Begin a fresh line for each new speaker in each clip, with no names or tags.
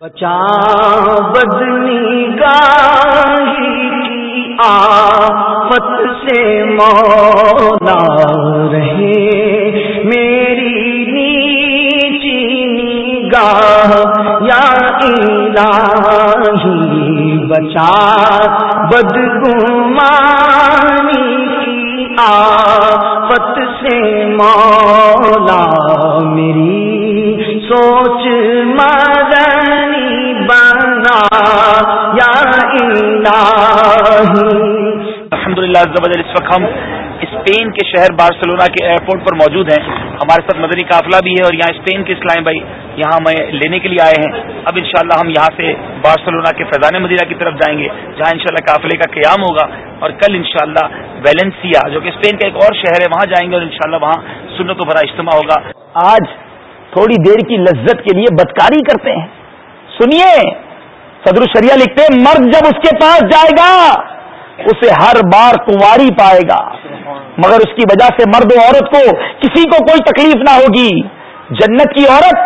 بچا بدنی گاہی کی آفت سے مولا رہے۔ میری نیچی نگاہ یا الہی، بچا بدگمانی آفت سے مولا میری سوچ مدنی بنا، یا
الحمد للہ اس وقت ہم اسپین کے شہر بارسلونا کے ایئرپورٹ پر موجود ہیں۔ ہمارے ساتھ مدنی قافلہ بھی ہے اور یہاں اسپین کے اسلام بھائی یہاں ہمیں لینے کے لیے آئے ہیں۔ اب انشاءاللہ ہم یہاں سے بارسلونا کے فیضان مدینہ کی طرف جائیں گے، جہاں انشاءاللہ قافلے کا قیام ہوگا۔ اور کل انشاءاللہ ویلنسیا جو کہ اسپین کا ایک اور شہر ہے، وہاں جائیں گے اور انشاءاللہ وہاں سنت و بڑا اجتماع ہوگا۔
آج تھوڑی دیر کی لذت کے لیے بدکاری کرتے ہیں۔ سنیے، صدر الشریعہ لکھتے ہیں، مرد جب اس کے پاس جائے گا، اسے ہر بار کنواری پائے گا۔ مگر اس کی وجہ سے مرد و عورت کو کسی کو کوئی تکلیف نہ ہوگی۔ جنت کی عورت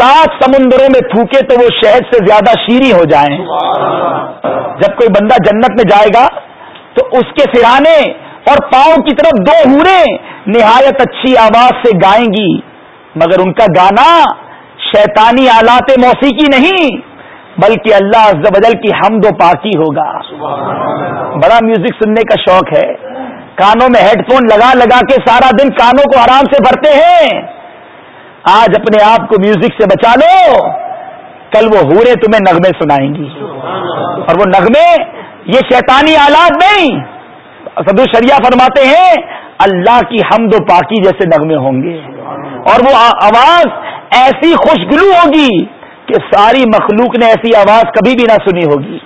سات سمندروں میں تھوکے تو وہ شہد سے زیادہ شیریں ہو جائیں۔ جب کوئی بندہ جنت میں جائے گا تو اس کے سرانے اور پاؤں کی طرف دو ہورے نہایت اچھی آواز سے گائیں گی۔ مگر ان کا گانا شیطانی آلات موسیقی نہیں، بلکہ اللہ بدل کی حمد و پاکی ہوگا۔ بڑا میوزک سننے کا شوق ہے۔ کانوں میں ہیڈ فون لگا لگا کے سارا دن کانوں کو آرام سے بھرتے ہیں۔ آج اپنے آپ کو میوزک سے بچا لو، کل وہ ہورے تمہیں نغمے سنائیں گی۔ اور وہ نغمے یہ شیطانی آلات نہیں۔ سدو شریعہ فرماتے ہیں، اللہ کی حمد و پاکی جیسے نغمے ہوں گے۔ اور وہ آواز ایسی خوشگلو ہوگی کہ ساری مخلوق نے ایسی آواز کبھی بھی نہ سنی ہوگی۔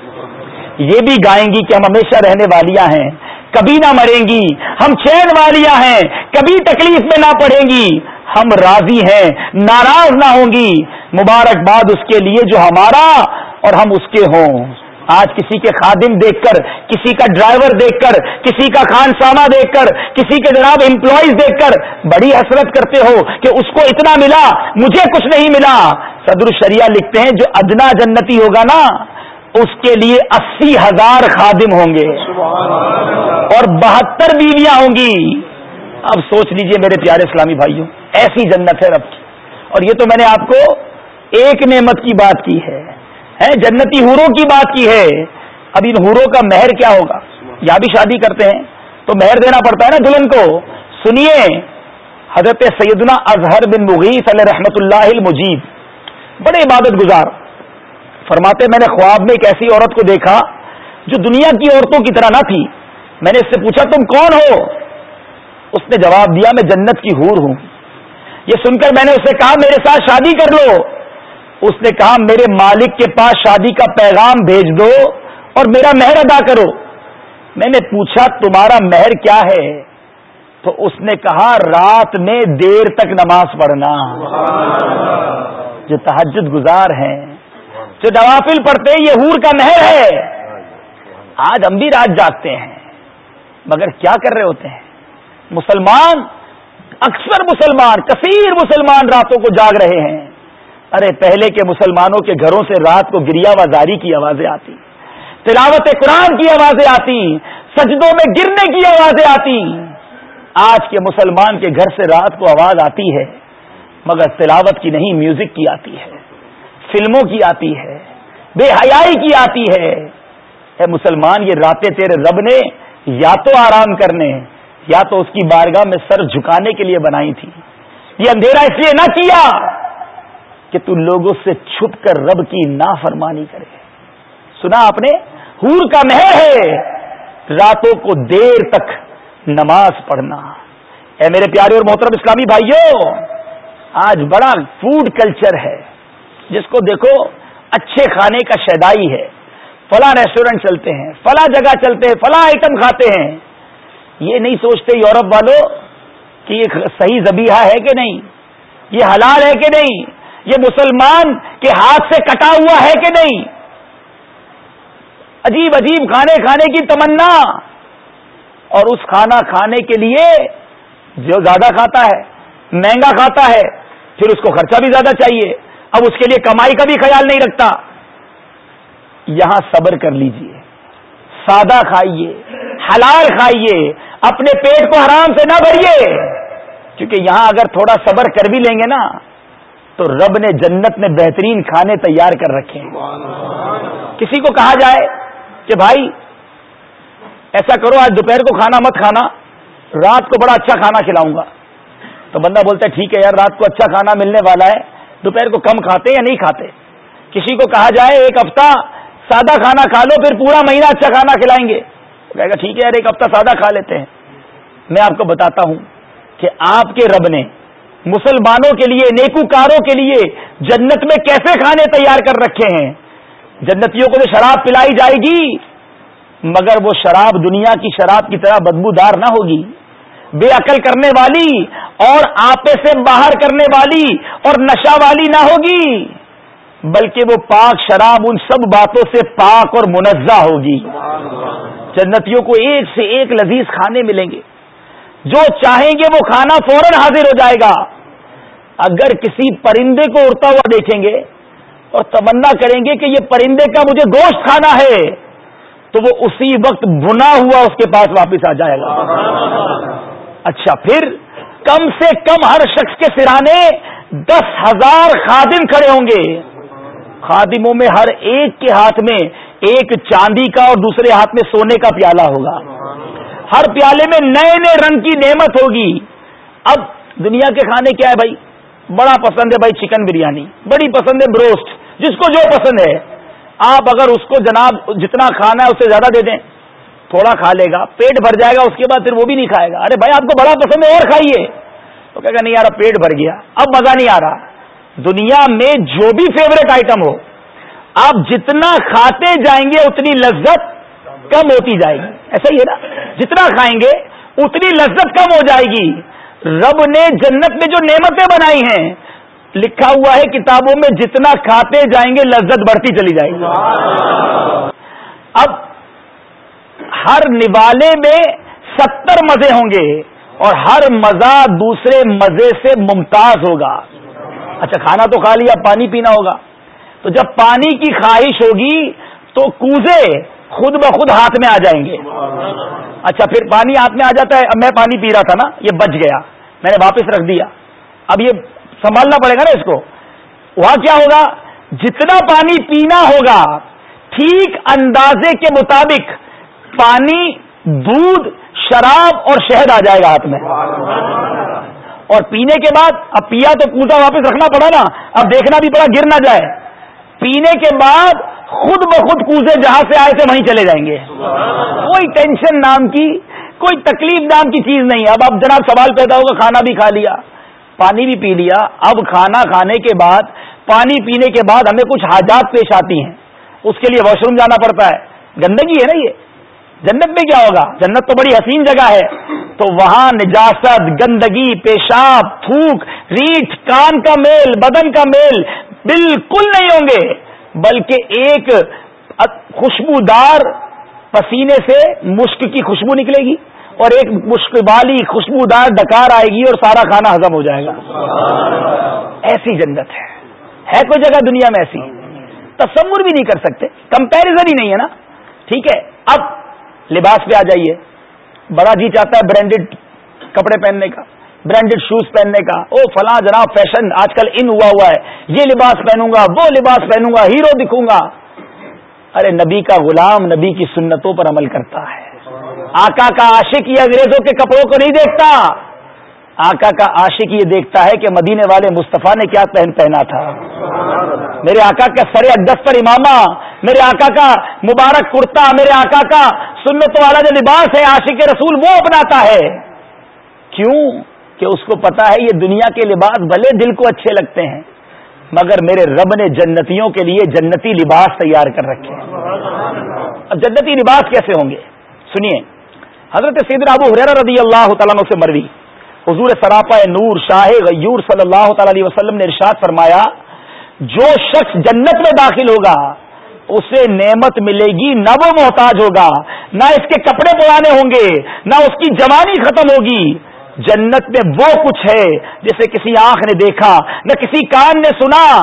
یہ بھی گائیں گی کہ ہم ہمیشہ رہنے والیاں ہیں۔ کبھی نہ مریں گی۔ ہم چین والیاں ہیں۔ کبھی تکلیف میں نہ پڑیں گی۔ ہم راضی ہیں۔ ناراض نہ ہوں گی۔ مبارکباد اس کے لیے جو ہمارا اور ہم اس کے ہوں۔ آج کسی کے خادم دیکھ کر، کسی کا ڈرائیور دیکھ کر، کسی کا خان سامہ دیکھ کر، کسی کے جناب امپلائیز دیکھ کر بڑی حسرت کرتے ہو کہ اس کو اتنا ملا، مجھے کچھ نہیں ملا۔ صدر الشریعہ لکھتے ہیں، جو ادنا جنتی ہوگا نا، اس کے لیے اسی ہزار خادم ہوں گے۔ اور بہتر بیویاں ہوں گی۔ اب سوچ لیجیے میرے پیارے اسلامی بھائیوں، ایسی جنت ہے رب کی۔ اور یہ تو میں نے آپ کو ایک نعمت کی بات کی ہے۔ جنتی ہوروں کی بات کی ہے. اب ان ہوروں کا مہر کیا ہوگا؟ یا بھی شادی کرتے ہیں؟ تو مہر دینا پڑتا ہے نا دلہن کو. سنیے، حضرت سیدنا اظہر بن مغیث علیہ رحمت اللہ المجید. بڑے عبادت گزار. فرماتے، میں نے خواب میں ایک ایسی عورت کو دیکھا جو دنیا کی عورتوں کی طرح نہ تھی. میں نے اس سے پوچھا، تم کون ہو؟ اس نے جواب دیا، میں جنت کی ہور ہوں. یہ سن کر میں نے اسے کہا، میرے ساتھ شادی کر لو. اس نے کہا، میرے مالک کے پاس شادی کا پیغام بھیج دو اور میرا مہر ادا کرو۔ میں نے پوچھا، تمہارا مہر کیا ہے؟ تو اس نے کہا، رات میں دیر تک نماز پڑھنا۔ جو تحجد گزار ہیں، جو نوافل پڑھتے یہ ہور کا مہر ہے۔ آج ہم بھی رات جاگتے ہیں۔ مگر کیا کر رہے ہوتے ہیں؟ مسلمان، اکثر مسلمان، کثیر مسلمان راتوں کو جاگ رہے ہیں۔ ارے پہلے کے مسلمانوں کے گھروں سے رات کو گریا وزاری کی آوازیں آتی، تلاوت قرآن کی آوازیں آتی، سجدوں میں گرنے کی آوازیں آتی۔ آج کے مسلمان کے گھر سے رات کو آواز آتی ہے، مگر تلاوت کی نہیں، میوزک کی آتی ہے، فلموں کی آتی ہے، بے حیائی کی آتی ہے۔ اے مسلمان، یہ راتیں تیرے رب نے یا تو آرام کرنے، یا تو اس کی بارگاہ میں سر جھکانے کے لیے بنائی تھی۔ یہ اندھیرا اس لیے نہ کیا۔ کہ تو لوگوں سے چھپ کر رب کی نافرمانی کرے۔ سنا آپ نے؟ ہور کا مہر ہے۔ راتوں کو دیر تک نماز پڑھنا۔ اے میرے پیارے اور محترم اسلامی بھائیوں آج بڑا فوڈ کلچر ہے، جس کو دیکھو، اچھے کھانے کا شیدائی ہے۔ فلاں ریسٹورینٹ چلتے ہیں، فلاں جگہ چلتے ہیں، فلاں آئٹم کھاتے ہیں۔ یہ نہیں سوچتے یورپ والوں کہ یہ صحیح زبیحہ ہے کہ نہیں؟ یہ حلال ہے کہ نہیں؟ یہ مسلمان کے ہاتھ سے کٹا ہوا ہے کہ نہیں؟ عجیب عجیب کھانے کھانے کی تمنا۔ اور اس کھانا کھانے کے لیے جو زیادہ کھاتا ہے، مہنگا کھاتا ہے، پھر اس کو خرچہ بھی زیادہ چاہیے۔ اب اس کے لیے کمائی کا بھی خیال نہیں رکھتا۔ یہاں صبر کر لیجیے۔ سادہ کھائیے، حلال کھائیے۔ اپنے پیٹ کو حرام سے نہ بھریے۔ کیونکہ یہاں اگر تھوڑا صبر کر بھی لیں گے نا تو رب نے جنت میں بہترین کھانے تیار کر رکھے ہیں۔ کسی کو کہا جائے کہ بھائی، ایسا کرو، آج دوپہر کو کھانا مت کھانا، رات کو بڑا اچھا کھانا کھلاؤں گا۔ تو بندہ بولتا ہے، ٹھیک ہے یار، رات کو اچھا کھانا ملنے والا ہے، دوپہر کو کم کھاتے یا نہیں کھاتے؟ کسی کو کہا جائے، ایک ہفتہ سادہ کھانا کھا لو، پھر پورا مہینہ اچھا کھانا کھلائیں گے۔ کہے گا، ٹھیک ہے یار، ایک ہفتہ سادہ کھا لیتے ہیں۔ میں آپ کو بتاتا ہوں کہ آپ کے رب نے مسلمانوں کے لیے نیکو کاروں کے لیے جنت میں کیسے کھانے تیار کر رکھے ہیں؟ جنتیوں کو تو شراب پلائی جائے گی، مگر وہ شراب دنیا کی شراب کی طرح بدبودار نہ ہوگی۔ بے عقل کرنے والی اور آپے سے باہر کرنے والی اور نشہ والی نہ ہوگی، بلکہ وہ پاک شراب ان سب باتوں سے پاک اور منزہ ہوگی۔ جنتیوں کو ایک سے ایک لذیذ کھانے ملیں گے۔ جو چاہیں گے وہ کھانا فوراً حاضر ہو جائے گا۔ اگر کسی پرندے کو اڑتا ہوا دیکھیں گے اور تمنا کریں گے کہ یہ پرندے کا مجھے گوشت کھانا ہے، تو وہ اسی وقت بنا ہوا اس کے پاس واپس آ جائے گا۔ اچھا پھر کم سے کم ہر شخص کے سرانے دس ہزار خادم کھڑے ہوں گے۔ خادموں میں ہر ایک کے ہاتھ میں ایک چاندی کا اور دوسرے ہاتھ میں سونے کا پیالہ ہوگا۔ ہر پیالے میں نئے نئے رنگ کی نعمت ہوگی۔ اب دنیا کے کھانے کیا ہے بھائی؟ بڑا پسند ہے بھائی چکن بریانی، بڑی پسند ہے بروسٹ، جس کو جو پسند ہے۔ آپ اگر اس کو جناب جتنا کھانا ہے اس سے زیادہ دے دیں۔ تھوڑا کھا لے گا، پیٹ بھر جائے گا، اس کے بعد پھر وہ بھی نہیں کھائے گا۔ ارے بھائی، آپ کو بڑا پسند ہے، اور کھائیے۔ تو کہے گا، نہیں یار پیٹ بھر گیا۔ اب مزہ نہیں آ رہا۔ دنیا میں جو بھی فیوریٹ آئٹم ہو، آپ جتنا کھاتے جائیں گے، اتنی لذت کم ہوتی جائے گی۔ ایسا ہی ہے نا؟ جتنا کھائیں گے، اتنی لذت کم ہو جائے گی۔ رب نے جنت میں جو نعمتیں بنائی ہیں، لکھا ہوا ہے کتابوں میں، جتنا کھاتے جائیں گے، لذت بڑھتی چلی جائے گی۔ اب ہر نوالے میں ستر مزے ہوں گے اور ہر مزہ دوسرے مزے سے ممتاز ہوگا۔ اچھا کھانا تو کھا لیا، پانی پینا ہوگا۔ تو جب پانی کی خواہش ہوگی تو کوزے خود بخود ہاتھ میں آ جائیں گے۔ اچھا پھر پانی ہاتھ میں آ جاتا ہے، اب میں پانی پی رہا تھا نا، یہ بچ گیا۔ میں نے واپس رکھ دیا۔ اب یہ سنبھالنا پڑے گا نا اس کو۔ وہاں کیا ہوگا؟ جتنا پانی پینا ہوگا، ٹھیک اندازے کے مطابق پانی، دودھ، شراب اور شہد آ جائے گا ہاتھ میں۔ اور پینے کے بعد، اب پیا تو کوزا واپس رکھنا پڑا نا۔ اب دیکھنا بھی پڑا، گر نہ جائے۔ پینے کے بعد خود بخود کوزے جہاں سے آئے تھے وہیں چلے جائیں گے۔ کوئی ٹینشن نام کی، کوئی تکلیف نام کی چیز نہیں۔ اب اب جناب سوال پیدا ہوگا، کھانا بھی کھا لیا، پانی بھی پی لیا۔ اب کھانا کھانے کے بعد، پانی پینے کے بعد ہمیں کچھ حاجات پیش آتی ہیں۔ اس کے لیے واش روم جانا پڑتا ہے۔ گندگی ہے نا یہ؟ جنت میں کیا ہوگا؟ جنت تو بڑی حسین جگہ ہے۔ تو وہاں نجاست، گندگی، پیشاب، تھوک ریچھ کان کا میل، بدن کا میل بالکل نہیں ہوں گے، بلکہ ایک خوشبودار پسینے سے مشک کی خوشبو نکلے گی اور ایک مشک والی خوشبودار ڈکار آئے گی اور سارا کھانا ہزم ہو جائے گا۔ ایسی جنت ہے۔ ہے کوئی جگہ دنیا میں ایسی؟ تصور بھی نہیں کر سکتے۔ کمپیرزن ہی نہیں ہے نا۔ ٹھیک ہے، اب لباس پہ آ جائیے۔ بڑا جی چاہتا ہے برانڈیڈ کپڑے پہننے کا۔ برانڈیڈ شوز پہننے کا. او فلاں جناب فیشن آج کل ان ہوا ہوا ہے. یہ لباس پہنوں گا، وہ لباس پہنوں گا ہیرو دکھوں گا. ارے نبی کا غلام نبی کی سنتوں پر عمل کرتا ہے. آقا کا عاشق یہ انگریزوں کے کپڑوں کو نہیں دیکھتا. آقا کا عاشق یہ دیکھتا ہے کہ مدینے والے مصطفیٰ نے کیا پہن پہنا تھا. میرے آقا کا سر اقدس پر امامہ، میرے آقا کا مبارک کرتا، میرے آقا کا سنت والا جو لباس ہے عاشق رسول وہ اپناتا ہے. کیوں؟ کہ اس کو پتا ہے یہ دنیا کے لباس بھلے دل کو اچھے لگتے ہیں، مگر میرے رب نے جنتیوں کے لیے جنتی لباس تیار کر رکھے اب جنتی لباس کیسے ہوں گے؟ سنیے، حضرت سید ابو حریر رضی اللہ تعالیٰ سے مروی۔ حضور سراپا نور شاہ غیور صلی اللہ تعالی علیہ وسلم نے ارشاد فرمایا، جو شخص جنت میں داخل ہوگا، اسے نعمت ملے گی، نہ وہ محتاج ہوگا، نہ اس کے کپڑے پرانے ہوں گے، نہ اس کی جوانی ختم ہوگی۔ جنت میں وہ کچھ ہے جسے کسی آنکھ نے دیکھا، نہ کسی کان نے سنا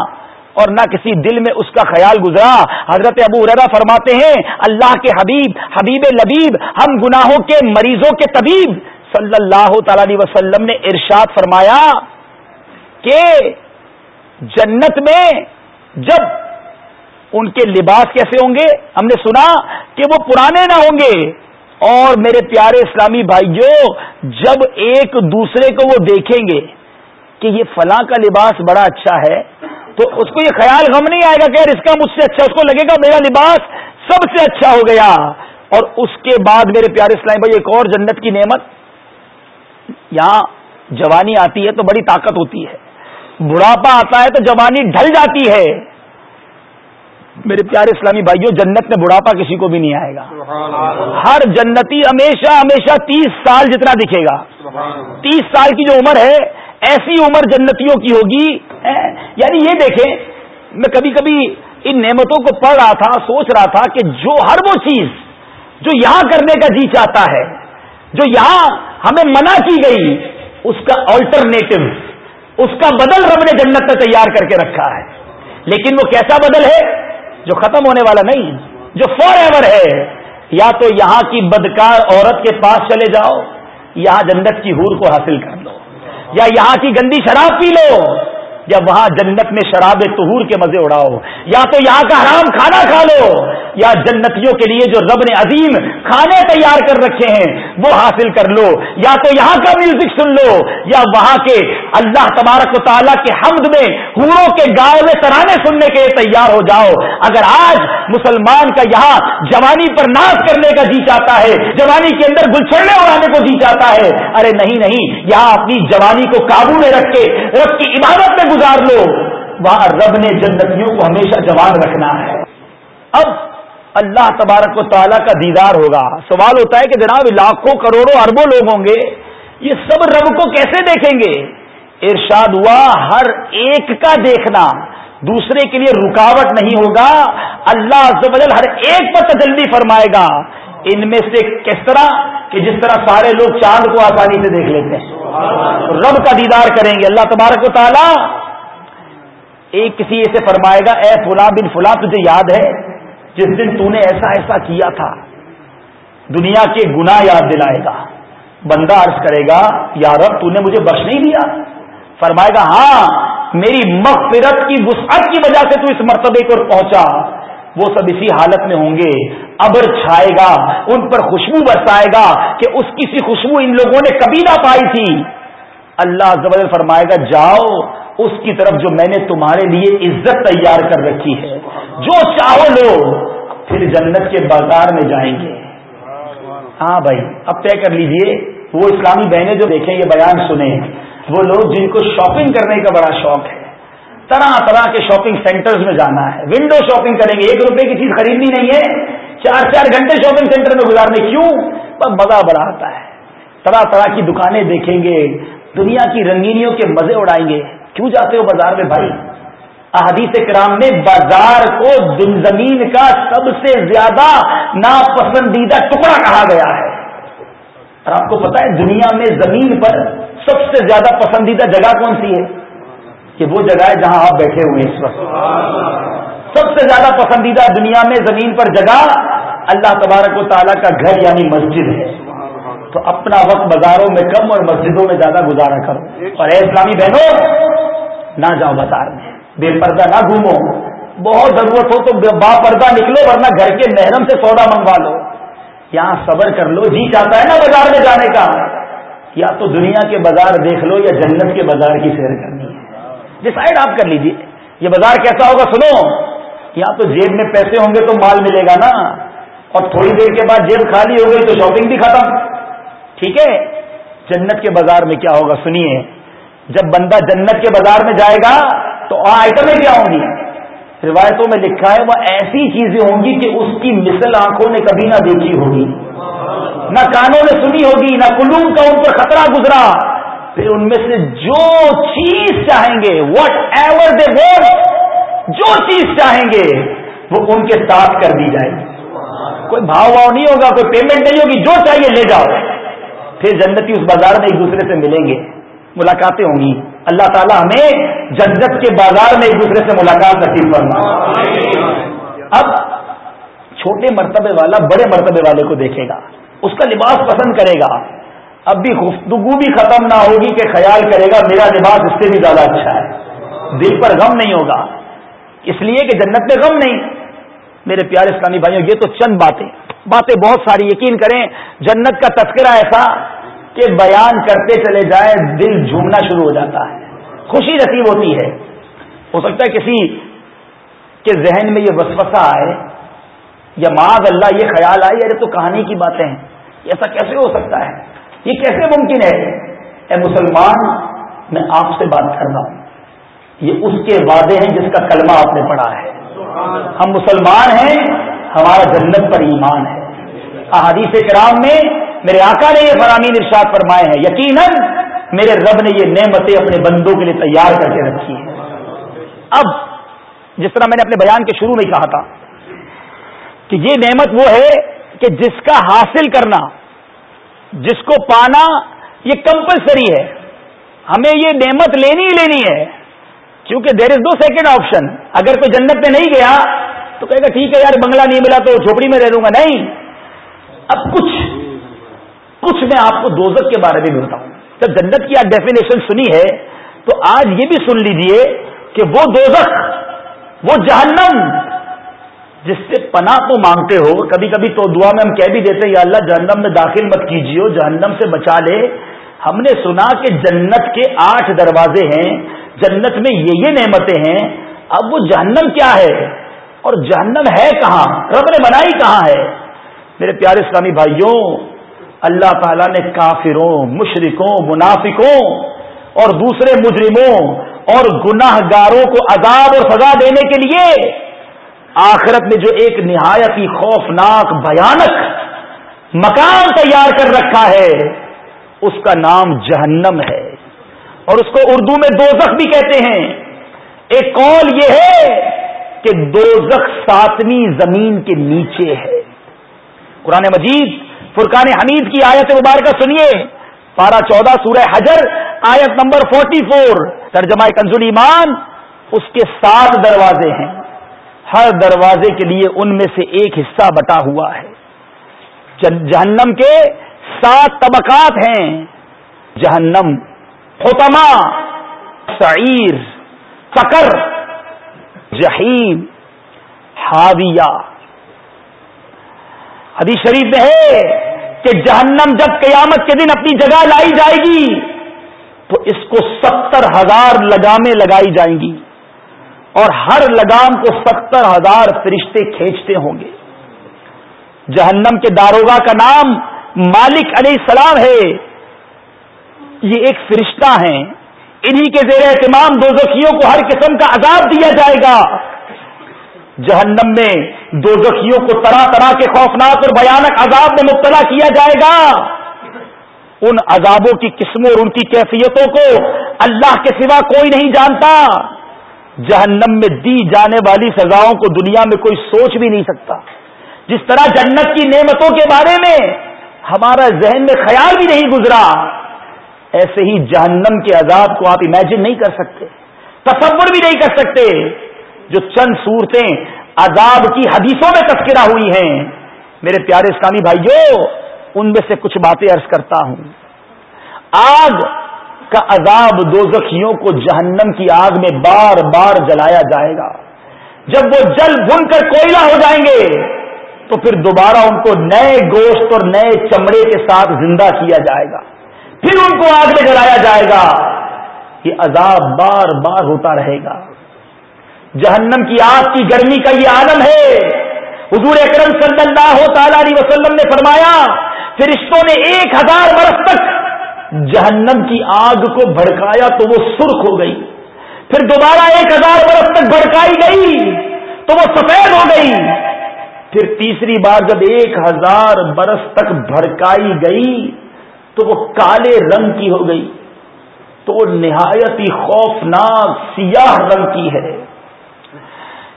اور نہ کسی دل میں اس کا خیال گزرا۔ حضرت ابو اردا فرماتے ہیں، اللہ کے حبیب حبیب لبیب، ہم گناہوں کے مریضوں کے طبیب۔ صلی اللہ تعالی وسلم نے ارشاد فرمایا کہ جنت میں جب ان کے لباس کیسے ہوں گے؟ ہم نے سنا کہ وہ پرانے نہ ہوں گے۔ اور میرے پیارے اسلامی بھائیوں جب ایک دوسرے کو وہ دیکھیں گے کہ یہ فلاں کا لباس بڑا اچھا ہے، تو اس کو یہ خیال غم نہیں آئے گا کہ یار اس کا مجھ سے اچھا اس کو لگے گا میرا لباس سب سے اچھا ہو گیا۔ اور اس کے بعد میرے پیارے اسلام بھائی ایک اور جنت کی نعمت، یہاں جوانی آتی ہے تو بڑی طاقت ہوتی ہے۔ بڑھاپا آتا ہے تو جوانی ڈھل جاتی ہے۔ میرے پیارے اسلامی بھائیوں جنت میں بڑھاپا کسی کو بھی نہیں آئے گا۔ ہر جنتی ہمیشہ ہمیشہ تیس سال جتنا دکھے گا۔ تیس سال کی جو عمر ہے ایسی عمر جنتیوں کی ہوگی۔ یعنی یہ دیکھیں میں کبھی کبھی ان نعمتوں کو پڑھ رہا تھا سوچ رہا تھا کہ جو ہر وہ چیز جو یہاں کرنے کا جی چاہتا ہے جو یہاں ہمیں منع کی گئی اس کا آلٹرنیٹو اس کا بدل رب نے جنت میں تیار کر کے رکھا ہے۔ لیکن وہ کیسا بدل ہے؟ جو ختم ہونے والا نہیں، جو فار ایور ہے، یا تو یہاں کی بدکار عورت کے پاس چلے جاؤ، یہاں جنت کی حور کو حاصل کر لو، یا یہاں کی گندی شراب پی لو۔ یا وہاں جنت میں شراب تہور کے مزے اڑاؤ، یا تو یہاں کا حرام کھانا کھا لو، یا جنتیوں کے لیے جو رب نے عظیم کھانے تیار کر رکھے ہیں، وہ حاصل کر لو۔ یا تو یہاں کا میوزک سن لو، یا وہاں کے اللہ تبارک و تعالیٰ کے حمد میں ہوروں کے گاؤں میں ترانے سننے کے لیے تیار ہو جاؤ۔ اگر آج مسلمان کا یہاں جوانی پر ناز کرنے کا جی چاہتا ہے، جوانی کے اندر گلچھڑنے اڑانے کو جی چاہتا ہے، ارے نہیں نہیں، یہاں اپنی جوانی کو قابو میں رکھ کے، رب کی عبادت میں گزار لو، وہاں رب نے جنتیوں کو ہمیشہ جوان رکھنا ہے۔ اب اللہ تبارک و تعالیٰ کا دیدار ہوگا۔ سوال ہوتا ہے کہ جناب لاکھوں کروڑوں اربوں لوگ ہوں گے، یہ سب رب کو کیسے دیکھیں گے؟ ارشاد ہوا، ہر ایک کا دیکھنا۔ دوسرے کے لیے رکاوٹ نہیں ہوگا۔ اللہ ہر ایک پر تجلی فرمائے گا۔ ان میں سے کس طرح؟ کہ جس طرح سارے لوگ چاند کو آسانی سے دیکھ لیتے ہیں۔ رب کا دیدار کریں گے۔ اللہ تبارک و تعالیٰ ایک کسی سے فرمائے گا، اے فلاں بن فلاں، تجھے یاد ہے جس دن تو نے ایسا ایسا کیا تھا؟ دنیا کے گنا یاد دلائے گا۔ بندہ عرض کرے گا، یا رب، تو نے مجھے بخش نہیں دیا؟ فرمائے گا ہاں میری مغفرت کی وسعت کی وجہ سے تو اس مرتبے کو پہنچا۔ وہ سب اسی حالت میں ہوں گے۔ ابر چھائے گا، ان پر خوشبو برسائے گا کہ اس کی سی خوشبو ان لوگوں نے کبھی نہ پائی تھی۔ اللہ زبر فرمائے گا، جاؤ اس کی طرف جو میں نے تمہارے لیے عزت تیار کر رکھی ہے۔ جو چاہو لو، پھر جنت کے بازار میں جائیں گے۔ ہاں بھائی، اب طے کر لیجیے، وہ اسلامی بہنیں جو دیکھیں، یہ بیان سنیں۔ وہ لوگ جن کو شاپنگ کرنے کا بڑا شوق ہے۔ طرح طرح کے شاپنگ سینٹرز میں جانا ہے۔ ونڈو شاپنگ کریں گے، ایک روپے کی چیز خریدنی نہیں ہے۔ چار چار گھنٹے شاپنگ سینٹر میں گزارنے کیوں؟ پر مزہ بڑا آتا ہے۔ طرح طرح کی دکانیں دیکھیں گے۔ دنیا کی رنگینیوں کے مزے اڑائیں گے۔ کیوں جاتے ہو بازار میں بھائی؟ احادیث کرام میں بازار کو زمین کا سب سے زیادہ ناپسندیدہ ٹکڑا کہا گیا ہے۔ اور آپ کو پتا ہے دنیا میں زمین پر سب سے زیادہ پسندیدہ جگہ کون سی ہے؟ کہ وہ جگہ ہے جہاں آپ بیٹھے ہوئے اس وقت۔ سب سے زیادہ پسندیدہ دنیا میں زمین پر جگہ اللہ تبارک و تعالیٰ کا گھر یعنی مسجد ہے۔ تو اپنا وقت بازاروں میں کم اور مسجدوں میں زیادہ گزارا کرو۔ اور اے اسلامی بہنوں، نہ جاؤ بازار میں۔ بے پردہ نہ گھومو۔ بہت ضرورت ہو تو با پردہ نکلو، ورنہ گھر کے محرم سے سودا منگوا لو۔ یہاں صبر کر لو جی چاہتا ہے نا بازار میں جانے کا۔ یا تو دنیا کے بازار دیکھ لو یا جنت کے بازار کی سیر کرنی ہے ڈسائڈ آپ کر لیجیے۔ یہ بازار کیسا ہوگا سنو۔ یا تو جیب میں پیسے ہوں گے تو مال ملے گا نا۔ اور تھوڑی دیر کے بعد جیب خالی ہو گئی تو شاپنگ بھی ختم۔ ٹھیک ہے؟ جنت کے بازار میں کیا ہوگا سنیے، جب بندہ جنت کے بازار میں جائے گا تو آئٹمیں کیا ہوں گی؟ روایتوں میں لکھا ہے، وہ ایسی چیزیں ہوں گی کہ اس کی مثل آنکھوں نے کبھی نہ دیکھی ہوگی۔ نہ کانوں نے سنی ہوگی، نہ کلوم کا ان پر خطرہ گزرا۔ پھر ان میں سے جو چیز چاہیں گے وٹ ایور دے ووٹ جو چیز چاہیں گے، وہ ان کے ساتھ کر دی جائے گی۔ کوئی بھاؤ واؤ نہیں ہوگا، کوئی پیمنٹ نہیں ہوگی، جو چاہیے لے جاؤ۔ پھر جنتی اس بازار میں ایک دوسرے سے ملیں گے، ملاقاتیں ہوں گی۔ اللہ تعالیٰ ہمیں جنت کے بازار میں ایک دوسرے سے ملاقات نصیب کرنا اب چھوٹے مرتبے والا بڑے مرتبے والے کو دیکھے گا، اس کا لباس پسند کرے گا۔ اب بھی گفتگو بھی ختم نہ ہوگی کہ خیال کرے گا، میرا لباس اس سے بھی زیادہ اچھا ہے۔ دل پر غم نہیں ہوگا۔ اس لیے کہ جنت میں غم نہیں۔ میرے پیارے اسلامی بھائیوں، یہ تو چند باتیں۔ باتیں بہت ساری، یقین کریں، جنت کا تذکرہ ایسا کہ بیان کرتے چلے جائیں، دل جھومنا شروع ہو جاتا ہے۔ خوشی نصیب ہوتی ہے۔ ہو سکتا ہے کسی کے ذہن میں یہ وسوسہ آئے یا معاذ اللہ، یہ خیال آئے، ارے تو کہانی کی باتیں ہیں۔ ایسا کیسے ہو سکتا ہے؟ یہ کیسے ممکن ہے؟ اے مسلمان، میں آپ سے بات کر رہا ہوں۔ یہ اس کے وعدے ہیں جس کا کلمہ آپ نے پڑھا ہے۔ ہم مسلمان ہیں ہمارا جنت پر ایمان ہے۔ احادیث کرام میں میرے آقا نے یہ فرامین ارشاد فرمائے ہیں، یقیناً میرے رب نے یہ نعمتیں اپنے بندوں کے لیے تیار کر کے رکھی ہیں۔ اب جس طرح میں نے اپنے بیان کے شروع میں کہا تھا کہ یہ نعمت وہ ہے کہ جس کا حاصل کرنا، جس کو پانا، یہ کمپلسری ہے۔ ہمیں یہ نعمت لینی ہی لینی ہے۔ کیونکہ دیر از دو سیکنڈ آپشن اگر کوئی جنت میں نہیں گیا تو کہے گا، ٹھیک ہے یار، بنگلہ نہیں ملا تو جھوپڑی میں رہ لوں گا. نہیں. اب کچھ کچھ میں آپ کو دوزک کے بارے میں بھی بتاؤں. جب جنت کی آپ ڈیفینیشن سنی ہے، تو آج یہ بھی سن لیجیے کہ وہ دوزک وہ جہنم، جس سے پناہ تو مانگتے ہو کبھی کبھی تو دعا میں ہم کہہ بھی دیتے ہیں، یا اللہ، جہنم میں داخل مت کیجیے، جہنم سے بچا لے. ہم نے سنا کہ جنت کے آٹھ دروازے ہیں، جنت میں یہ یہ نعمتیں ہیں، اب وہ جہنم کیا ہے؟ اور جہنم ہے کہاں؟ رب نے بنائی کہاں ہے؟ میرے پیارے اسلامی بھائیوں، اللہ تعالیٰ نے کافروں، مشرکوں، منافقوں اور دوسرے مجرموں اور گناہ گاروں کو عذاب اور سزا دینے کے لیے آخرت میں جو ایک نہایت ہی خوفناک، بھیانک مکان تیار کر رکھا ہے، اس کا نام جہنم ہے۔ اور اس کو اردو میں دوزخ بھی کہتے ہیں۔ ایک قول یہ ہے کہ دوزخ ساتویں زمین کے نیچے ہے۔ قرآن مجید فرقان حمید کی آیت مبارکہ سنیے۔ پارہ چودہ سورہ حجر، آیت نمبر فورٹی فور ترجمہ کنزول ایمان، اس کے سات دروازے ہیں۔ ہر دروازے کے لیے ان میں سے ایک حصہ بٹا ہوا ہے۔ جہنم کے سات طبقات ہیں۔ جہنم ختما سعیر فکر جہیم ہاویہ حدیث شریف میں ہے کہ جہنم جب قیامت کے دن اپنی جگہ لائی جائے گی، تو اس کو ستر ہزار لگامیں لگائی جائیں گی۔ اور ہر لگام کو ستر ہزار فرشتے کھینچتے ہوں گے۔ جہنم کے داروگا کا نام مالک علیہ السلام ہے۔ یہ ایک فرشتہ ہیں۔ انہی کے زیر اہتمام دو زخیوں کو ہر قسم کا عذاب دیا جائے گا۔ جہنم میں دو زخیوں کو طرح طرح کے خوفناک اور بھیانک عذاب میں مبتلا کیا جائے گا۔ ان عذابوں کی قسموں اور ان کی کیفیتوں کو اللہ کے سوا کوئی نہیں جانتا۔ جہنم میں دی جانے والی سزاؤں کو دنیا میں کوئی سوچ بھی نہیں سکتا۔ جس طرح جنت کی نعمتوں کے بارے میں ہمارا ذہن میں خیال بھی نہیں گزرا ایسے ہی جہنم کے عذاب کو آپ امیجن نہیں کر سکتے، تصور بھی نہیں کر سکتے جو چند صورتیں عذاب کی حدیثوں میں تذکرہ ہوئی ہیں۔ میرے پیارے اسلامی بھائیوں ان میں سے کچھ باتیں عرض کرتا ہوں۔ آگ کا عذاب دو کو جہنم کی آگ میں بار بار جلایا جائے گا۔ جب وہ جل بن کر کوئلہ ہو جائیں گے، تو پھر دوبارہ ان کو نئے گوشت اور نئے چمڑے کے ساتھ زندہ کیا جائے گا۔ پھر ان کو آگ میں جلایا جائے گا یہ عذاب بار بار ہوتا رہے گا۔ جہنم کی آگ کی گرمی کا یہ عالم ہے۔ حضور اکرم صلی اللہ تعالی علیہ وسلم نے فرمایا، فرشتوں نے ایک ہزار برس تک جہنم کی آگ کو بھڑکایا تو وہ سرخ ہو گئی۔ پھر دوبارہ ایک ہزار برس تک بھڑکائی گئی تو وہ سفید ہو گئی۔ پھر تیسری بار جب ایک ہزار برس تک بھڑکائی گئی تو وہ کالے رنگ کی ہو گئی تو وہ نہایت ہی خوفناک سیاہ رنگ کی ہے۔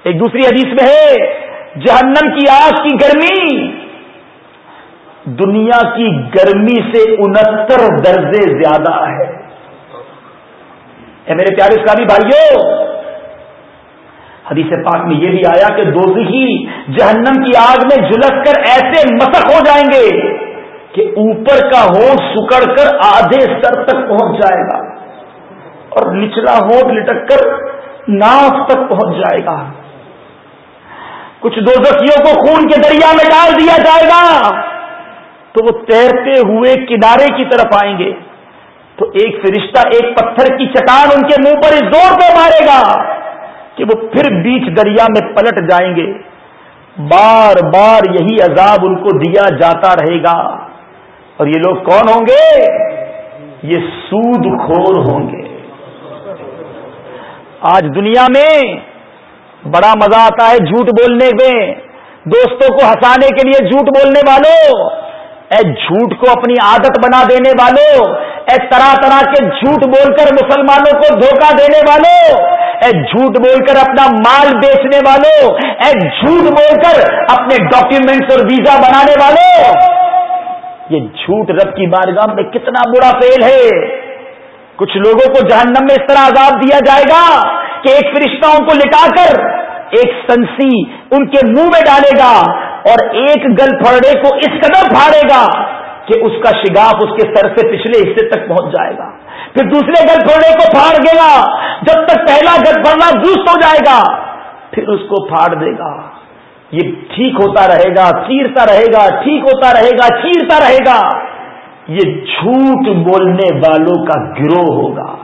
ایک دوسری حدیث میں ہے، جہنم کی آگ کی گرمی، دنیا کی گرمی سے انہتر درجے زیادہ ہے۔ اے میرے پیارے اسلامی بھائیوں حدیث پاک میں یہ بھی آیا کہ دو ہی جہنم کی آگ میں جھلس کر ایسے مسق ہو جائیں گے۔ کہ اوپر کا ہونٹ سکڑ کر آدھے سر تک پہنچ جائے گا اور نچلا ہونٹ لٹک کر ناف تک پہنچ جائے گا۔ کچھ دو کو خون کے دریا میں ڈال دیا جائے گا۔ تو وہ تیرتے ہوئے کنارے کی طرف آئیں گے۔ تو ایک فرشتہ ایک پتھر کی چٹان ان کے منہ پر اس زور پہ مارے گا کہ وہ پھر بیچ دریا میں پلٹ جائیں گے۔ بار بار یہی عذاب ان کو دیا جاتا رہے گا۔ اور یہ لوگ کون ہوں گے؟ یہ سود خور ہوں گے۔ آج دنیا میں بڑا مزہ آتا ہے جھوٹ بولنے میں۔ دوستوں کو ہنسانے کے لیے جھوٹ بولنے والوں۔ اے جھوٹ کو اپنی عادت بنا دینے والوں۔ اے طرح طرح کے جھوٹ بول کر مسلمانوں کو دھوکہ دینے والوں۔ اے جھوٹ بول کر اپنا مال بیچنے والوں۔ اے جھوٹ بول کر اپنے ڈاکیومینٹس اور ویزا بنانے والوں۔ یہ جھوٹ رب کی بارگاہ میں کتنا برا فیل ہے۔ کچھ لوگوں کو جہنم میں اس طرح عذاب دیا جائے گا کہ ایک فرشتہ ان کو لٹا کر ایک سنسی ان کے منہ میں ڈالے گا اور ایک گل پھڑے کو اس قدر پھاڑے گا کہ اس کا شگاف اس کے سر سے پچھلے حصے تک پہنچ جائے گا۔ پھر دوسرے گل پھوڑنے کو پھاڑ دے گا۔ جب تک پہلا گل پھڑنا درست ہو جائے گا، پھر اس کو پھاڑ دے گا۔ یہ ٹھیک ہوتا رہے گا چیرتا رہے گا، ٹھیک ہوتا رہے گا، چیرتا رہے گا۔ یہ جھوٹ بولنے والوں کا گروہ ہوگا۔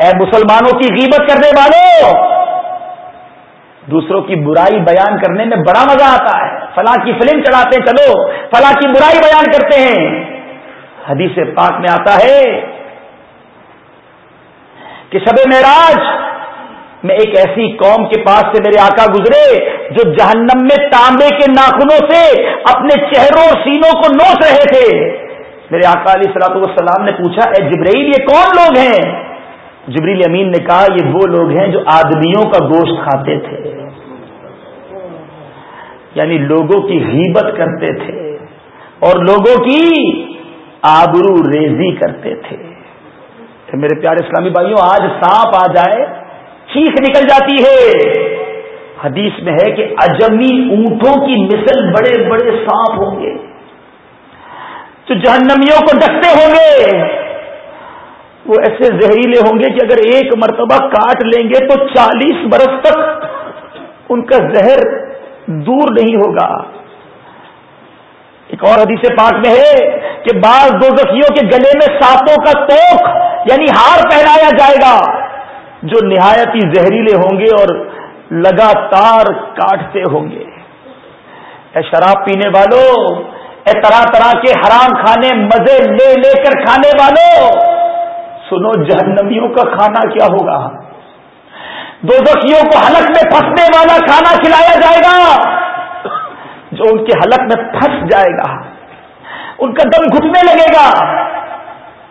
اے مسلمانوں کی غیبت کرنے والوں، دوسروں کی برائی بیان کرنے میں بڑا مزہ آتا ہے۔ فلاں کی فلم چڑھاتے ہیں، چلو۔ فلاں کی برائی بیان کرتے ہیں۔ حدیث پاک میں آتا ہے کہ شب معراج میں ایک ایسی قوم کے پاس سے میرے آقا گزرے جو جہنم میں تانبے کے ناخنوں سے اپنے چہروں اور سینوں کو نوچ رہے تھے۔ میرے آقا علیہ سلاط والسلام نے پوچھا، اے جبرائیل، یہ کون لوگ ہیں؟ جبریل امین نے کہا، یہ وہ لوگ ہیں جو آدمیوں کا گوشت کھاتے تھے۔ یعنی لوگوں کی غیبت کرتے تھے اور لوگوں کی آبرو ریزی کرتے تھے۔ میرے پیارے اسلامی بھائیوں، آج سانپ آ جائے چیخ نکل جاتی ہے۔ حدیث میں ہے کہ اجمی اونٹوں کی مثل بڑے بڑے سانپ ہوں گے۔ جو جہنمیوں کو ڈکتے ہوں گے۔ وہ ایسے زہریلے ہوں گے کہ اگر ایک مرتبہ کاٹ لیں گے تو چالیس برس تک ان کا زہر دور نہیں ہوگا۔ ایک اور حدیث پاک میں ہے کہ بعض دو کے گلے میں سانپوں کا توک یعنی ہار پہنایا جائے گا۔ جو نہایت ہی زہریلے ہوں گے اور لگاتار کاٹتے ہوں گے۔ اے شراب پینے والوں اے طرح طرح کے حرام کھانے، مزے لے لے کر کھانے والوں سنو جہنمیوں کا کھانا کیا ہوگا؟ دو کو حلق میں پھنسنے والا کھانا کھلایا جائے گا، جو ان کے حلق میں پھنس جائے گا، ان کا دم گھٹنے لگے گا۔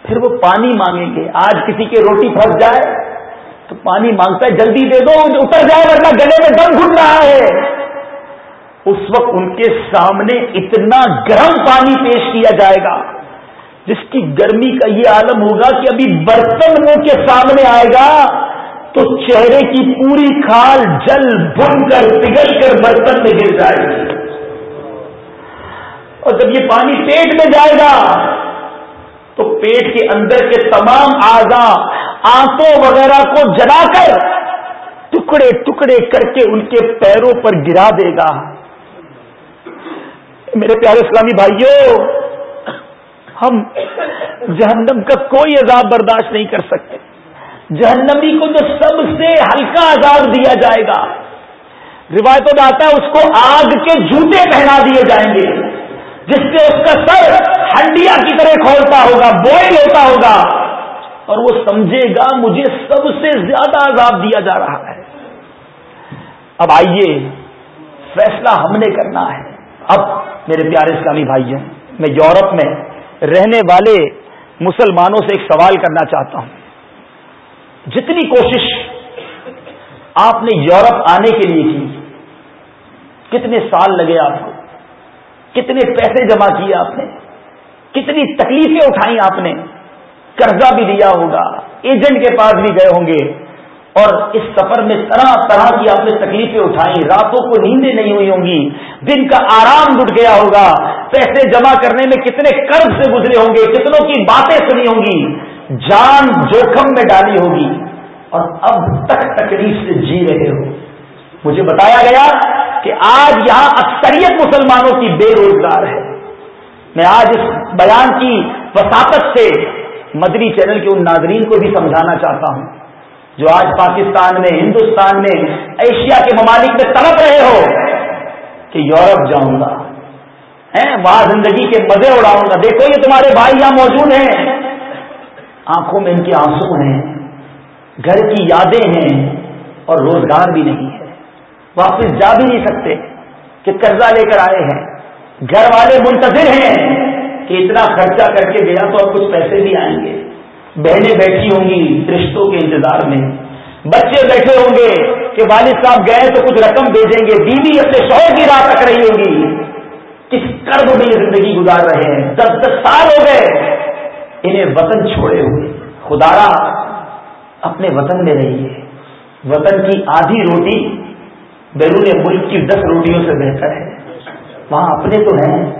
پھر وہ پانی مانگیں گے۔ آج کسی کے روٹی پھنس جائے تو پانی مانگتا ہے، جلدی دے دو اتر جائے ورنہ گلے میں دم گھٹ رہا ہے۔ اس وقت ان کے سامنے اتنا گرم پانی پیش کیا جائے گا، جس کی گرمی کا یہ عالم ہوگا کہ ابھی برتن منہ کے سامنے آئے گا، تو چہرے کی پوری کھال جل بن کر پگل کر برتن میں گر جائے گی۔ اور جب یہ پانی پیٹ میں جائے گا، تو پیٹ کے اندر کے تمام آزا آنتوں وغیرہ کو جلا کر ٹکڑے ٹکڑے کر کے ان کے پیروں پر گرا دے گا۔ میرے پیارے اسلامی بھائیوں ہم جہنم کا کوئی عذاب برداشت نہیں کر سکتے۔ جہنمی کو جو سب سے ہلکا عذاب دیا جائے گا۔ روایتوں میں آتا ہے، اس کو آگ کے جوتے پہنا دیے جائیں گے، جس سے اس کا سر ہنڈیا کی طرح کھولتا ہوگا بوائل ہوتا ہوگا۔ اور وہ سمجھے گا مجھے سب سے زیادہ عذاب دیا جا رہا ہے۔ اب آئیے، فیصلہ ہم نے کرنا ہے۔ اب میرے پیارے اسلامی بھائی میں یورپ میں رہنے والے مسلمانوں سے ایک سوال کرنا چاہتا ہوں۔ جتنی کوشش آپ نے یورپ آنے کے لیے کی، کتنے سال لگے آپ کو؟ کتنے پیسے جمع کیے آپ نے؟ کتنی تکلیفیں اٹھائی آپ نے؟ قرضہ بھی دیا ہوگا، ایجنٹ کے پاس بھی گئے ہوں گے۔ اور اس سفر میں طرح طرح کی آپ نے تکلیفیں اٹھائی راتوں کو نیندیں نہیں ہوئی ہوں گی، دن کا آرام لٹ گیا ہوگا۔ پیسے جمع کرنے میں کتنے قرض سے گزرے ہوں گے، کتنوں کی باتیں سنی ہوں گی۔ جان جوخم میں ڈالی ہوگی۔ اور اب تک تکلیف سے جی رہے ہو۔ مجھے بتایا گیا کہ آج یہاں اکثریت مسلمانوں کی بے روزگار ہے۔ میں آج اس بیان کی وساطت سے مدری چینل کے ان ناظرین کو بھی سمجھانا چاہتا ہوں۔ جو آج پاکستان میں، ہندوستان میں، ایشیا کے ممالک میں تڑپ رہے ہو کہ یورپ جاؤں گا۔ وہاں زندگی کے مزے اڑاؤں گا۔ دیکھو، یہ تمہارے بھائی یہاں موجود ہیں۔ آنکھوں میں ان کے آنسو ہیں۔ گھر کی یادیں ہیں اور روزگار بھی نہیں ہے۔ واپس جا بھی نہیں سکتے کہ قرضہ لے کر آئے ہیں۔ گھر والے منتظر ہیں۔ کہ اتنا خرچہ کر کے گیا تو اب کچھ پیسے بھی آئیں گے۔ بہنیں بیٹھی ہوں گی رشتوں کے انتظار میں۔ بچے بیٹھے ہوں گے کہ والد صاحب گئے تو کچھ رقم بھیجیں گے۔ بیوی اپنے شوہر کی راہ رکھ رہی ہوگی۔ کس کرب میں زندگی گزار رہے ہیں؟ دس دس سال ہو گئے۔ انہیں وطن چھوڑے ہوئے۔ خدارا اپنے وطن میں رہیے وطن کی آدھی روٹی بیرون ملک کی دس روٹیوں سے بہتر ہے۔ وہاں اپنے تو ہیں۔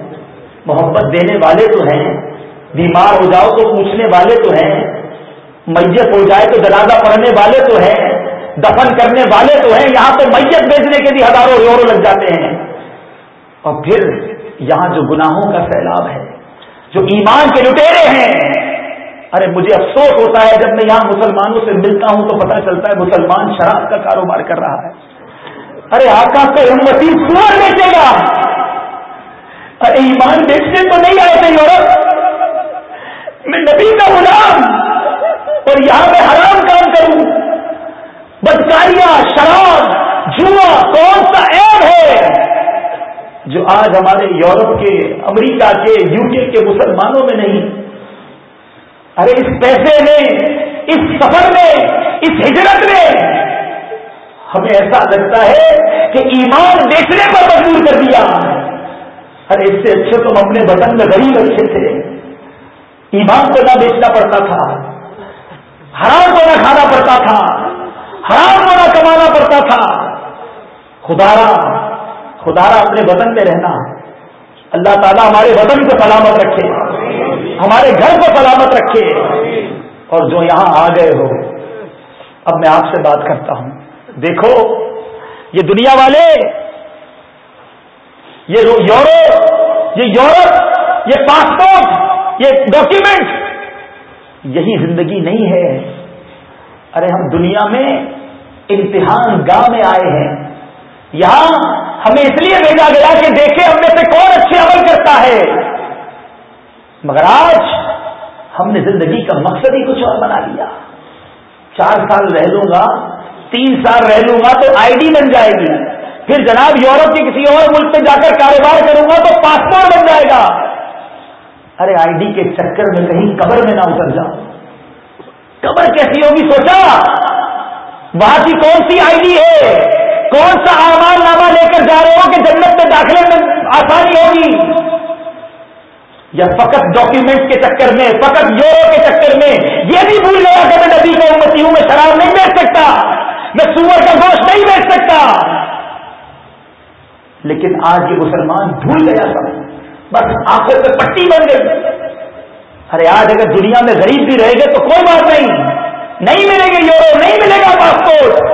محبت دینے والے تو ہیں، بیمار ہو جاؤ تو پوچھنے والے تو ہیں، میت ہو جائے تو جنازہ پڑھنے والے تو ہیں، دفن کرنے والے تو ہیں، یہاں تو میت بیچنے کے لیے ہزاروں یورو لگ جاتے ہیں۔ اور پھر یہاں جو گناہوں کا سیلاب ہے، جو ایمان کے لٹیرے ہیں، ارے مجھے افسوس ہوتا ہے، جب میں یہاں مسلمانوں سے ملتا ہوں تو پتہ چلتا ہے مسلمان شراب کا کاروبار کر رہا ہے۔ ارے آقا کا امتی سور بیچے گا۔ ارے ایمان بیچنے تو نہیں آئے تھے یورپ۔ میں نبی کا غلام اور یہاں میں حرام کام کروں۔ بدکاریاں، شراب، جوا، کون سا ایب ہے جو آج ہمارے یورپ کے، امریکہ کے، یو کے کے مسلمانوں میں نہیں۔ ارے اس پیسے میں، اس سفر میں، اس ہجرت میں ہمیں ایسا لگتا ہے کہ ایمان بیچنے پر مجبور کر دیا۔ ارے اس سے اچھے تو ہم اپنے وطن میں غریب اچھے تھے۔ ایمان کو نہ بیچنا پڑتا تھا، حرام کو نہ کھانا پڑتا تھا، حرام کو نہ کمانا پڑتا تھا۔ خدارا خدارا اپنے وطن میں رہنا۔ اللہ تعالیٰ ہمارے وطن کو سلامت رکھے، ہمارے گھر کو سلامت رکھے۔ اور جو یہاں آ گئے ہو، اب میں آپ سے بات کرتا ہوں۔ دیکھو، یہ دنیا والے یہ یورپ یہ یورپ، یہ پاسپورٹ، یہ ڈاکیومنٹ، یہی زندگی نہیں ہے۔ ارے، ہم دنیا میں امتحان گاہ میں آئے ہیں۔ یہاں ہمیں اس لیے بھیجا گیا کہ دیکھیں ہم میں سے کون اچھے عمل کرتا ہے۔ مگر آج ہم نے زندگی کا مقصد ہی کچھ اور بنا لیا۔ چار سال رہ لوں گا، تین سال رہ لوں گا تو آئی ڈی بن جائے گی۔ پھر جناب یورپ کے کسی اور ملک میں جا کر کاروبار کروں گا تو پاسپورٹ بن جائے گا۔ ارے آئی ڈی کے چکر میں کہیں قبر میں نہ اتر جاؤ۔ قبر کیسی ہوگی سوچا؟ وہاں کی کون سی آئی ڈی ہے؟ کون سا آمان نامہ لے کر جا رہے ہو کہ جنت میں داخلے میں آسانی ہوگی؟ یا فقط ڈاکیومنٹ کے چکر میں، فقط یورو کے چکر میں؟ یہ بھی بھول گیا کہ میں ندی کو امتی ہوں، میں شراب نہیں بیچ سکتا۔ میں سور کا گوشت نہیں بیچ سکتا۔ لیکن آج یہ مسلمان بھول گیا سب۔ بس آنکھوں پہ پٹی بن گئی۔ ارے آج اگر دنیا میں غریب بھی رہے گے تو کوئی بات نہیں۔ نہیں ملے گا یورو، نہیں ملے گا پاسپورٹ۔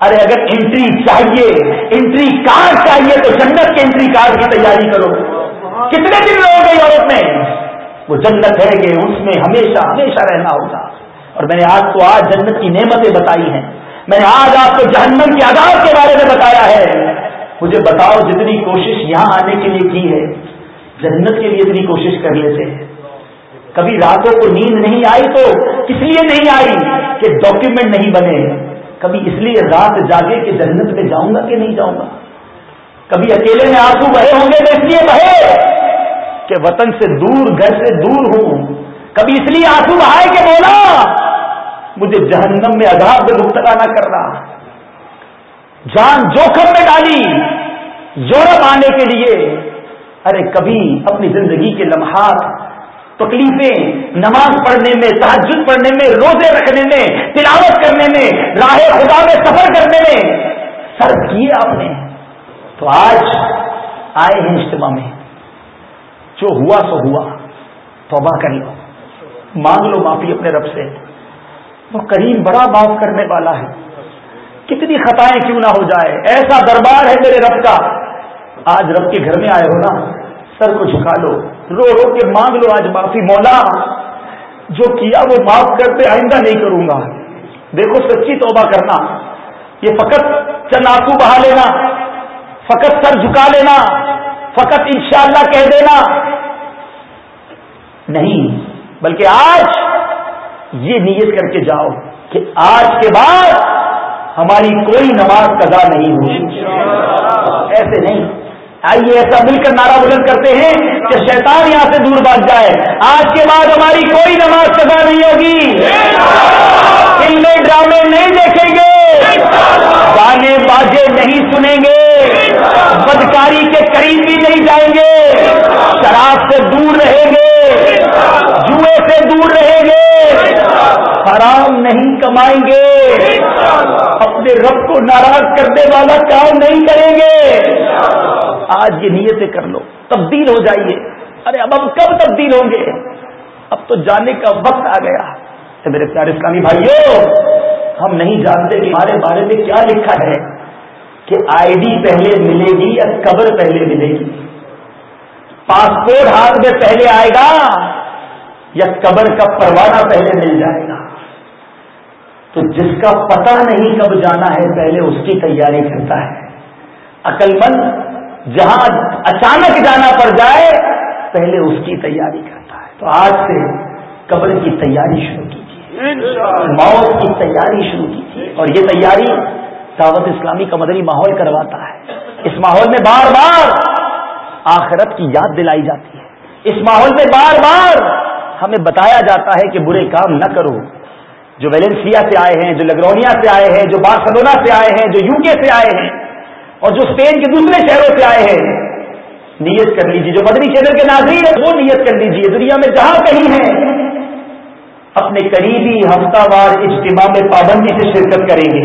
ارے اگر انٹری چاہیے، انٹری کارڈ چاہیے تو جنت کے انٹری کارڈ کی تیاری کرو۔ کتنے دن رہو گے یورپ میں؟ وہ جنت ہے کہ اس میں ہمیشہ ہمیشہ رہنا ہوگا۔ اور میں نے آج تو آج جنت کی نعمتیں بتائی ہیں۔ میں نے آج آپ کو جہنم کی آداب کے بارے میں بتایا ہے۔ مجھے بتاؤ جتنی کوشش یہاں آنے کے لیے کی ہے۔ جنت کے لیے اتنی کوشش کر لیتے ہیں۔ کبھی راتوں کو نیند نہیں آئی تو اس لیے نہیں آئی کہ ڈاکیومنٹ نہیں بنے۔ کبھی اس لیے رات جاگے کہ جنت میں جاؤں گا کہ نہیں جاؤں گا۔ کبھی اکیلے میں آنسو بہے ہوں گے تو اس لیے بہے کہ وطن سے دور، گھر سے دور ہوں۔ کبھی اس لیے آنسو بہائے کہ بولا، مجھے جہنم میں عذاب میں مبتلا نہ کر رہا جان جوخم میں ڈالی، یورپ آنے کے لیے۔ ارے کبھی اپنی زندگی کے لمحات، تکلیفیں، نماز پڑھنے میں تحجد پڑھنے میں، روزے رکھنے میں، تلاوت کرنے میں، راہ خدا میں سفر کرنے میں سر کیے آپ نے۔ تو آج آئے ہیں اجتماع میں۔ جو ہوا سو ہوا۔ توبہ کر لو۔ مانگ لو معافی اپنے رب سے۔ وہ کریم بڑا معاف کرنے والا ہے۔ کتنی خطائیں کیوں نہ ہو جائے؟ ایسا دربار ہے میرے رب کا۔ آج رب کے گھر میں آئے ہو نا، سر کو جھکا لو، رو رو کے مانگ لو آج معافی۔ مولا، جو کیا وہ معاف کرتے آئندہ نہیں کروں گا۔ دیکھو، سچی توبہ کرنا۔ یہ فقط چند آنسو بہا لینا، فقط سر جھکا لینا، فقط انشاءاللہ کہہ دینا۔ نہیں، بلکہ آج یہ نیت کر کے جاؤ کہ آج کے بعد ہماری کوئی نماز قضا نہیں ہوگی ایسے نہیں۔ آئیے ایسا مل کر نعرہ بلند کرتے ہیں کہ شیطان یہاں سے دور بھاگ جائے۔ آج کے بعد ہماری کوئی نماز قضا نہیں ہوگی۔ فلمیں ڈرامے نہیں دیکھیں گے۔ گانے باجے نہیں سنیں گے۔ بدکاری کے قریب بھی نہیں جائیں گے۔ شراب سے دور رہیں گے۔ جوئے سے دور رہیں گے۔ حرام نہیں کمائیں گے۔ اپنے رب کو ناراض کرنے والا کام نہیں کریں گے۔ آج یہ نیتیں کر لو، تبدیل ہو جائیے۔ ارے، اب ہم کب تبدیل ہوں گے؟ اب تو جانے کا وقت آ گیا۔ میرے پیارے اسلامی بھائیوں ہم نہیں جانتے کہ ہمارے بارے میں کیا لکھا ہے، کہ آئی ڈی پہلے ملے گی یا قبر پہلے ملے گی۔ پاسپورٹ ہاتھ میں پہلے آئے گا یا قبر کا پروانہ پہلے مل جائے گا۔ تو جس کا پتہ نہیں کب جانا ہے، پہلے اس کی تیاری کرتا ہے۔ عقل مند جہاں اچانک جانا پڑ جائے، پہلے اس کی تیاری کرتا ہے۔ تو آج سے قبر کی تیاری شروع کیجیے۔ موت کی تیاری شروع کیجیے۔ اور یہ تیاری دعوت اسلامی کا مدنی ماحول کرواتا ہے۔ اس ماحول میں بار بار آخرت کی یاد دلائی جاتی ہے۔ اس ماحول میں بار بار ہمیں بتایا جاتا ہے کہ برے کام نہ کرو۔ جو ویلنسیا سے آئے ہیں جو لگرونیا سے آئے ہیں جو بارسلونا سے آئے ہیں جو یو کے سے آئے ہیں اور جو اسپین کے دوسرے شہروں سے آئے ہیں نیت کر لیجیے جو مدنی چینل کے ناظرین ہیں وہ نیت کر لیجیے دنیا میں جہاں کہیں ہیں اپنے قریبی ہفتہ وار اجتماع میں پابندی سے شرکت کریں گے۔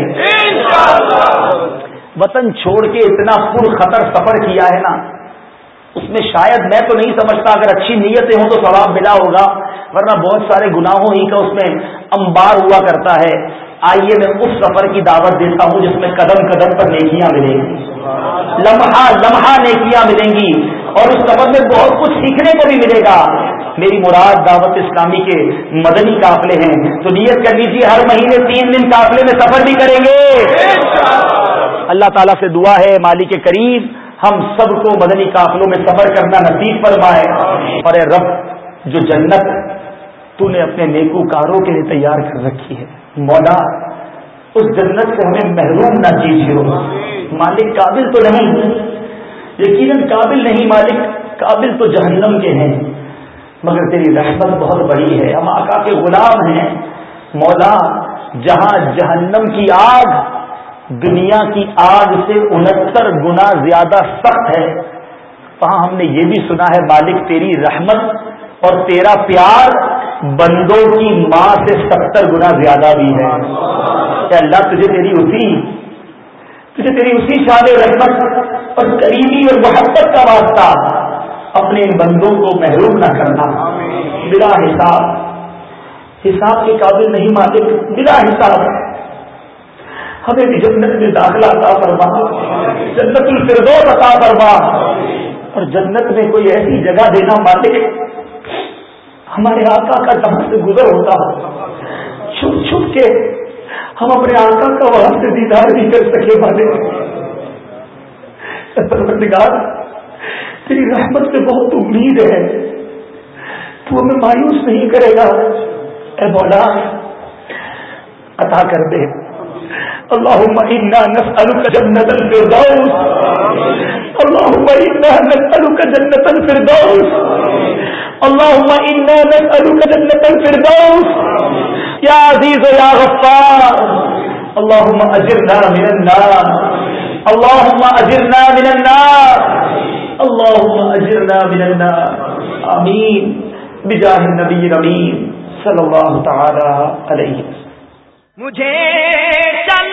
وطن چھوڑ کے اتنا پر خطر سفر کیا ہے نا اس میں شاید میں تو نہیں سمجھتا اگر اچھی نیتیں ہوں تو ثواب ملا ہوگا ورنہ بہت سارے گناہوں ہی کا اس میں امبار ہوا کرتا ہے۔ آئیے میں اس سفر کی دعوت دیتا ہوں جس میں قدم قدم پر نیکیاں ملیں۔ گی لمحہ لمحہ نیکیاں ملیں گی اور اس سفر میں بہت کچھ سیکھنے کو بھی ملے گا۔ میری مراد دعوت اسلامی کے مدنی قافلے ہیں۔ تو نیت کر لیجیے ہر مہینے تین دن قافلے میں سفر بھی کریں گے۔ اللہ تعالیٰ سے دعا ہے مالک کریم ہم سب کو مدنی قافلوں میں سفر کرنا نصیب فرمائے۔ اور اے رب جو جنت تو نے اپنے نیکو کاروں کے لیے تیار کر رکھی ہے۔ مولا اس جنت سے ہمیں محروم نہ کیجیے۔ مالک قابل تو نہیں۔ یقیناً قابل نہیں مالک قابل تو جہنم کے ہیں۔ مگر تیری رحمت بہت بڑی ہے۔ ہم آقا کے غلام ہیں۔ مولا جہاں جہنم کی آگ دنیا کی آگ سے انہتر گنا زیادہ سخت ہے۔ وہاں ہم نے یہ بھی سنا ہے، مالک تیری رحمت اور تیرا پیار بندوں کی ماں سے ستر گنا زیادہ بھی ہے۔ کہ اللہ تجھے تیری اسی، تجھے تیری اسی شاد رحمت اور قریبی اور محبت کا واسطہ اپنے ان بندوں کو محروم نہ کرنا۔ بلا حساب حساب کے قابل نہیں مالک، بلا حساب۔ ہمیں بھی جنت میں داخلہ عطا فرما۔ جنت الفردوس عطا فرما۔ اور جنت میں کوئی ایسی جگہ دینا مالک ہمارے آقا کا جہاں سے گزر ہوتا چھپ چھپ کے ہم اپنے آقا کا وہاں سے دیدار نہیں کر سکے والے تیری رحمت سے بہت امید ہے۔ تو ہمیں مایوس نہیں کرے گا۔ اے مولا، عطا کر دے۔ اللهم انا نسالك جنة الفردوس. اللهم انا نسالك جنة الفردوس. اللهم انا نسالك جنة الفردوس. يا عزيز يا غفار. اللهم اجرنا من النار. اللهم اجرنا من النار. اللهم اجرنا من النار. امين بجاہ نبی رمیم صلی اللہ تعالی علیہ
مجھے چل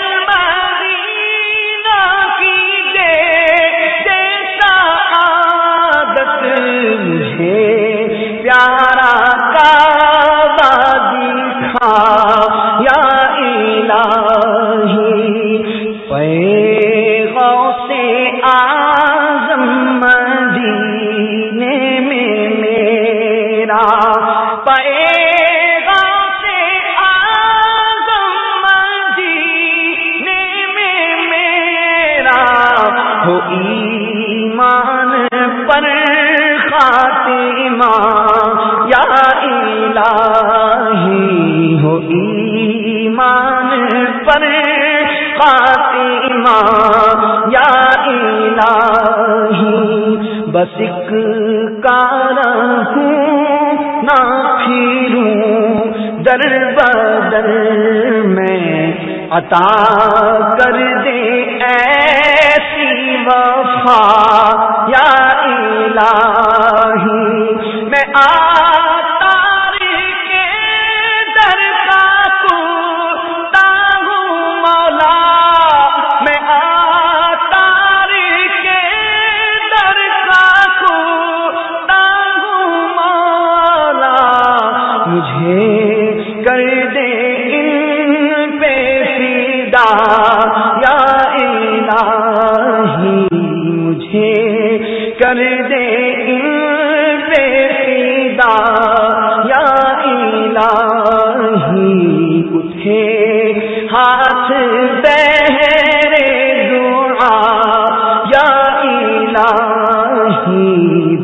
یا الہی، بس ایک کار ہوں، نہ پھروں در بدر میں عطا کر دے ایسی وفا، یا الہی، میں آتار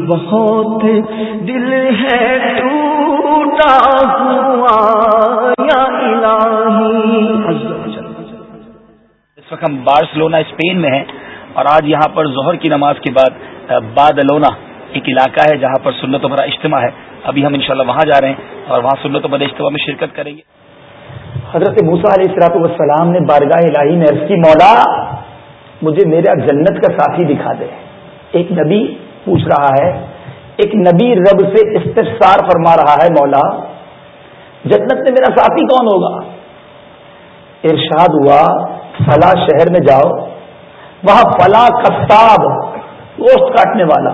بہت دل ہے ٹوٹا ہوا یا الہی۔
اس وقت ہم بارسلونا اسپین میں ہیں اور آج یہاں پر ظہر کی نماز کے بعد بادلونا ایک علاقہ ہے جہاں پر سنت و بڑا اجتماع ہے۔ ابھی ہم انشاءاللہ وہاں جا رہے ہیں اور وہاں سنت و بڑے اجتماع میں شرکت کریں گے۔
حضرت موسا علیہ السلاط والسلام نے بارگاہ الہی میں عرض کی مولا مجھے میرا جنت کا ساتھی دکھا دے۔ ایک نبی پوچھ رہا ہے، ایک نبی رب سے استفسار فرما رہا ہے، مولا، جنت میں میرا ساتھی کون ہوگا؟ ارشاد ہوا، فلاں شہر میں جاؤ، وہاں فلاں کفتاب گوشت کاٹنے والا،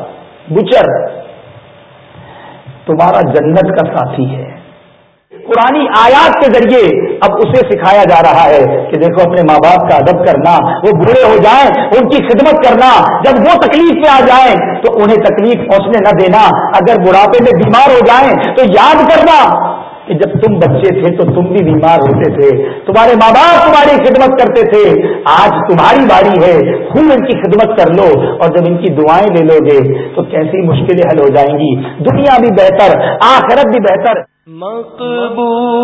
بچر، تمہارا جنت کا ساتھی ہے۔ پرانی آیات کے ذریعے اب اسے سکھایا جا رہا ہے کہ دیکھو اپنے ماں باپ کا ادب کرنا، وہ بوڑھے ہو جائیں، ان کی خدمت کرنا، جب وہ تکلیف پہ آ جائیں تو انہیں تکلیف پہنچنے نہ دینا۔ اگر بڑھاپے میں بیمار ہو جائیں تو یاد کرنا کہ جب تم بچے تھے تو تم بھی بیمار ہوتے تھے۔ تمہارے ماں باپ تمہاری خدمت کرتے تھے۔ آج تمہاری باری ہے خوب ان کی خدمت کر لو اور جب ان کی دعائیں لے لو گے تو کیسی مشکلیں حل ہو جائیں گی۔ دنیا بھی بہتر، آخرت بھی بہتر۔
مقبول